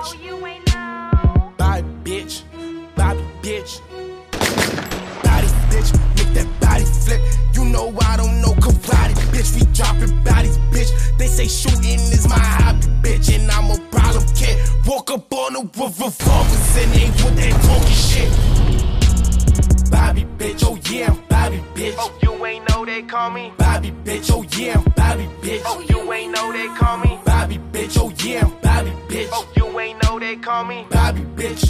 bitch. Body bitch, Bobby bitch. Body bitch, make that body flip. You know I don't know karate, bitch. We dropping bodies, bitch. They say shooting is my hobby, bitch, and I'm a problem kid. Walk up on the with revolvers and ain't with that talking shit. Bobby bitch, oh yeah, I'm Bobby bitch. Oh, you ain't know they call me. Bobby bitch, oh yeah, I'm Bobby bitch. Oh, call me. Bobby bitch,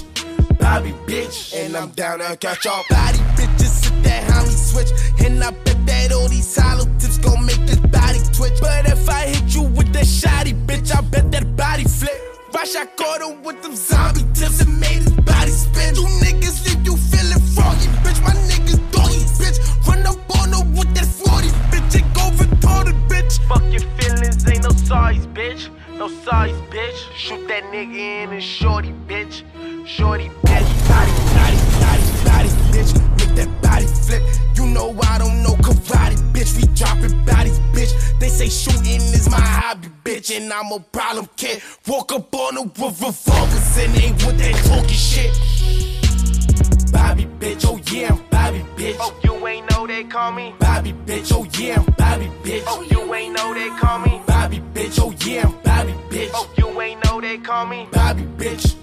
Bobby bitch, and I'm down to catch all body bitches. Sit that homie switch, and I bet that all these hollow tips gon' make this body twitch. But if I hit you with that shotty bitch, I bet that body flip. Rush, I caught him with them zombie tips and made his body spin. You niggas leave you size, bitch. Shoot that nigga in and shorty, bitch. Shorty, bitch. Body, body, body, body, bitch. Make that body flip. You know I don't know karate, bitch. We dropping bodies, bitch. They say shooting is my hobby, bitch, and I'm a problem kid. Walk up on her with revolvers and ain't with that talking shit. Bobby, bitch, oh yeah, I'm Bobby, bitch. Oh, you ain't know they call me. Bobby, bitch, oh yeah, I'm Bobby, bitch. Oh, you ain't know they call me. Bobby, bitch, oh yeah, I'm Bobby, bitch. Oh, you ain't know they call me. Bobby, bitch.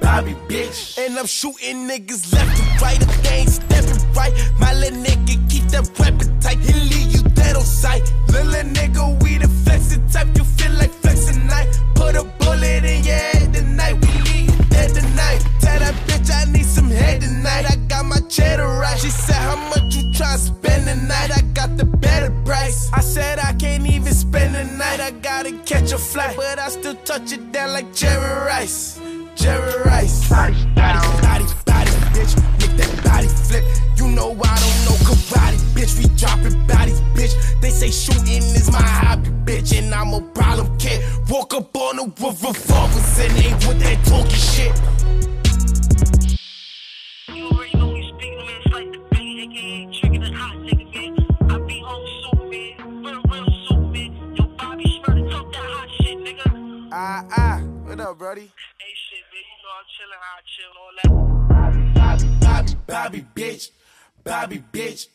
Bobby, bitch. And I'm shooting niggas left and right. If they ain't stepping right, my little nigga keep that weapon tight. He leave you dead on sight. Little nigga, we the flexing type. You feel like flexing night. Put a bullet in your head tonight. We leave you dead tonight. Tell that bitch I need some head tonight. I got my cheddar right. She said, spend the night. I gotta catch a flight. But I still touch it down like Jerry Rice. Jerry Rice. Body, body, body, body, bitch. Make that body flip. You know I don't know karate, bitch. We dropping bodies, bitch. They say shooting is my hobby, bitch, and I'm a problem kid. Walk up on her with revolvers and ain't with that talking shit. Ah, ah. What up, Brody? Hey, shit, man. You know I'm chilling how I chill all that. Bobby, Bobby, Bobby, bitch. Bobby, bitch.